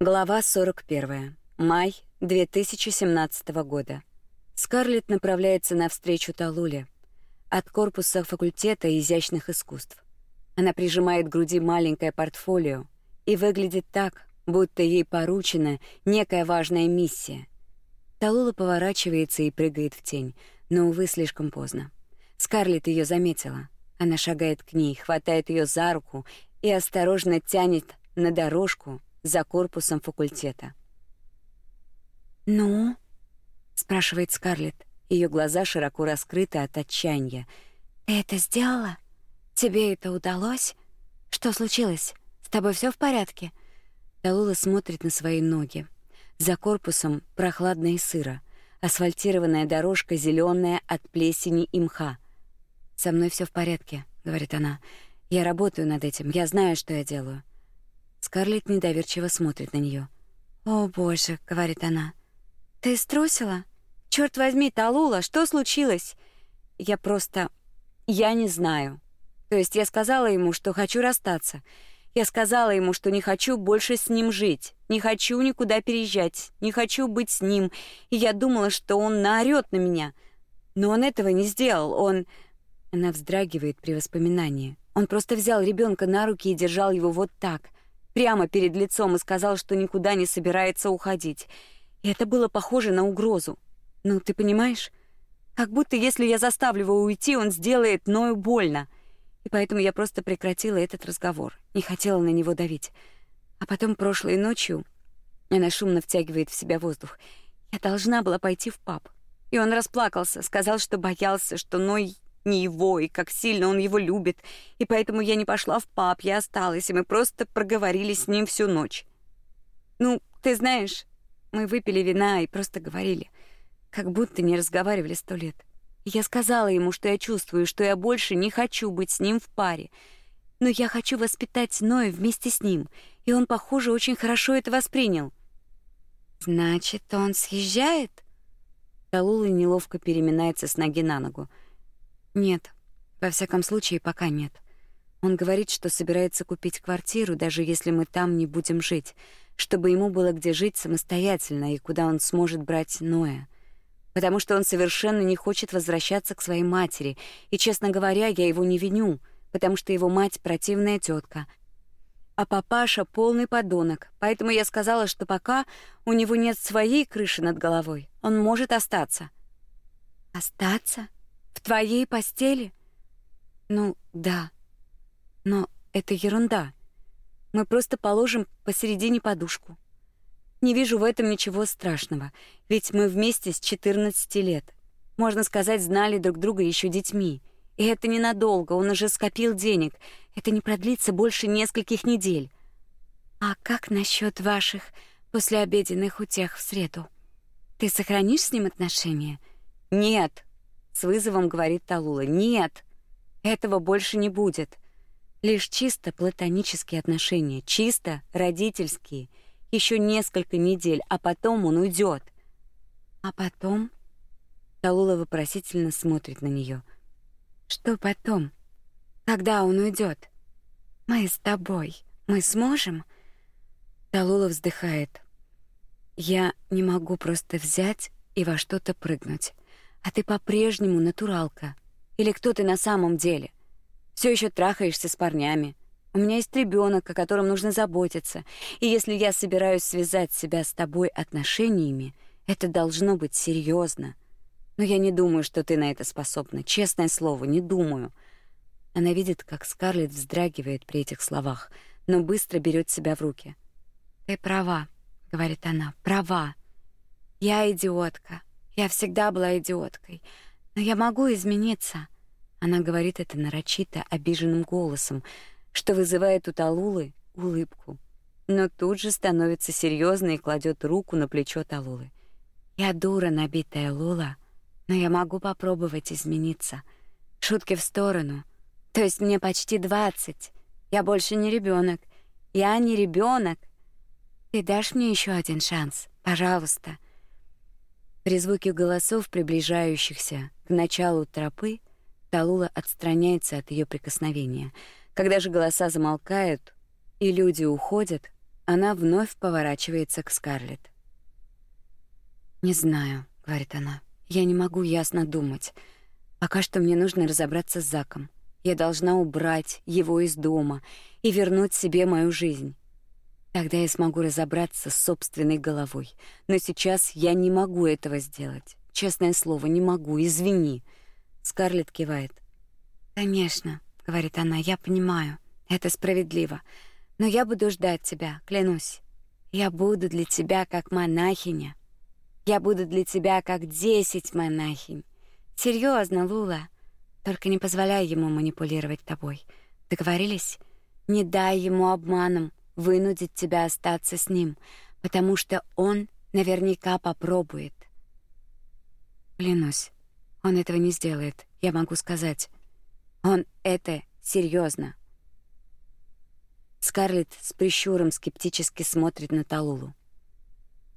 Глава 41. Май 2017 года. Скарлетт направляется навстречу Талуле от корпуса факультета изящных искусств. Она прижимает к груди маленькое портфолио и выглядит так, будто ей поручена некая важная миссия. Талула поворачивается и прыгает в тень, но увы, слишком поздно. Скарлетт ее заметила. Она шагает к ней, хватает ее за руку и осторожно тянет на дорожку, за корпусом факультета. «Ну?» — спрашивает Скарлетт. Ее глаза широко раскрыты от отчаяния. «Ты это сделала? Тебе это удалось? Что случилось? С тобой все в порядке?» Талула смотрит на свои ноги. За корпусом прохладно и сыро. Асфальтированная дорожка зеленая от плесени и мха. «Со мной все в порядке», — говорит она. «Я работаю над этим. Я знаю, что я делаю». Скарлетт недоверчиво смотрит на нее. «О, боже», — говорит она. «Ты струсила? Черт возьми, Талула, что случилось?» «Я просто... Я не знаю. То есть я сказала ему, что хочу расстаться. Я сказала ему, что не хочу больше с ним жить, не хочу никуда переезжать, не хочу быть с ним, и я думала, что он наорёт на меня. Но он этого не сделал, он...» Она вздрагивает при воспоминании. Он просто взял ребенка на руки и держал его вот так прямо перед лицом и сказал, что никуда не собирается уходить. И это было похоже на угрозу. Ну, ты понимаешь? Как будто если я заставлю его уйти, он сделает Ною больно. И поэтому я просто прекратила этот разговор. Не хотела на него давить. А потом прошлой ночью она шумно втягивает в себя воздух. Я должна была пойти в паб. И он расплакался, сказал, что боялся, что Ной не его, и как сильно он его любит. И поэтому я не пошла в паб, я осталась, и мы просто проговорили с ним всю ночь. Ну, ты знаешь, мы выпили вина и просто говорили, как будто не разговаривали сто лет. Я сказала ему, что я чувствую, что я больше не хочу быть с ним в паре. Но я хочу воспитать Ноя вместе с ним, и он, похоже, очень хорошо это воспринял. Значит, он съезжает? Талула неловко переминается с ноги на ногу. Нет. Во всяком случае, пока нет. Он говорит, что собирается купить квартиру, даже если мы там не будем жить, чтобы ему было где жить самостоятельно и куда он сможет брать Ноя. Потому что он совершенно не хочет возвращаться к своей матери, и, честно говоря, я его не виню, потому что его мать противная тетка, а папаша полный подонок. Поэтому я сказала, что пока у него нет своей крыши над головой, он может остаться. Остаться? В твоей постели? Ну, да. Но это ерунда. Мы просто положим посередине подушку. Не вижу в этом ничего страшного, ведь мы вместе с 14 лет. Можно сказать, знали друг друга еще детьми. И это ненадолго, он уже скопил денег. Это не продлится больше нескольких недель. А как насчет ваших послеобеденных утех в среду? Ты сохранишь с ним отношения? Нет, с вызовом говорит Талула. Нет, этого больше не будет. Лишь чисто платонические отношения, чисто родительские. Еще несколько недель, а потом он уйдет. А потом? Талула вопросительно смотрит на нее. Что потом? Когда он уйдет? Мы с тобой, мы сможем? Талула вздыхает. Я не могу просто взять и во что-то прыгнуть. А ты по-прежнему натуралка. Или кто ты на самом деле? Все еще трахаешься с парнями. У меня есть ребенок, о котором нужно заботиться. И если я собираюсь связать себя с тобой отношениями, это должно быть серьезно. Но я не думаю, что ты на это способна. Честное слово, не думаю. Она видит, как Скарлетт вздрагивает при этих словах, но быстро берет себя в руки. Ты права, говорит она. Права. Я идиотка. Я всегда была идиоткой, но я могу измениться. Она говорит это нарочито обиженным голосом, что вызывает у Талулы улыбку, но тут же становится серьезной и кладет руку на плечо Талулы. Я дура, набитая Лула, но я могу попробовать измениться. Шутки в сторону. То есть мне почти двадцать. Я больше не ребенок. Я не ребенок. Ты дашь мне еще один шанс, пожалуйста. При звуке голосов, приближающихся к началу тропы, Талула отстраняется от ее прикосновения. Когда же голоса замолкают и люди уходят, Она вновь поворачивается к Скарлетт. «Не знаю», — говорит она. «Я не могу ясно думать. Пока что мне нужно разобраться с Заком. Я должна убрать его из дома и вернуть себе мою жизнь. Тогда я смогу разобраться с собственной головой. Но сейчас я не могу этого сделать. Честное слово, не могу. Извини. Скарлетт кивает. Конечно, говорит она. Я понимаю. Это справедливо. Но я буду ждать тебя, клянусь. Я буду для тебя как монахиня. Я буду для тебя как десять монахинь. Серьезно, Лула. Только не позволяй ему манипулировать тобой. Договорились? Не дай ему обманом вынудить тебя остаться с ним, потому что он наверняка попробует. Клянусь, он этого не сделает. Я могу сказать. Он это серьезно. Скарлетт с прищуром скептически смотрит на Талулу.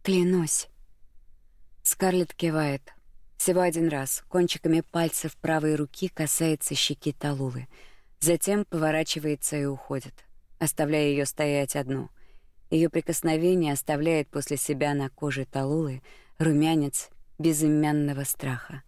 Клянусь. Скарлетт кивает. Всего один раз кончиками пальцев правой руки касается щеки Талулы, затем поворачивается и уходит, оставляя ее стоять одну. Ее прикосновение оставляет после себя на коже Талулы румянец безымянного страха.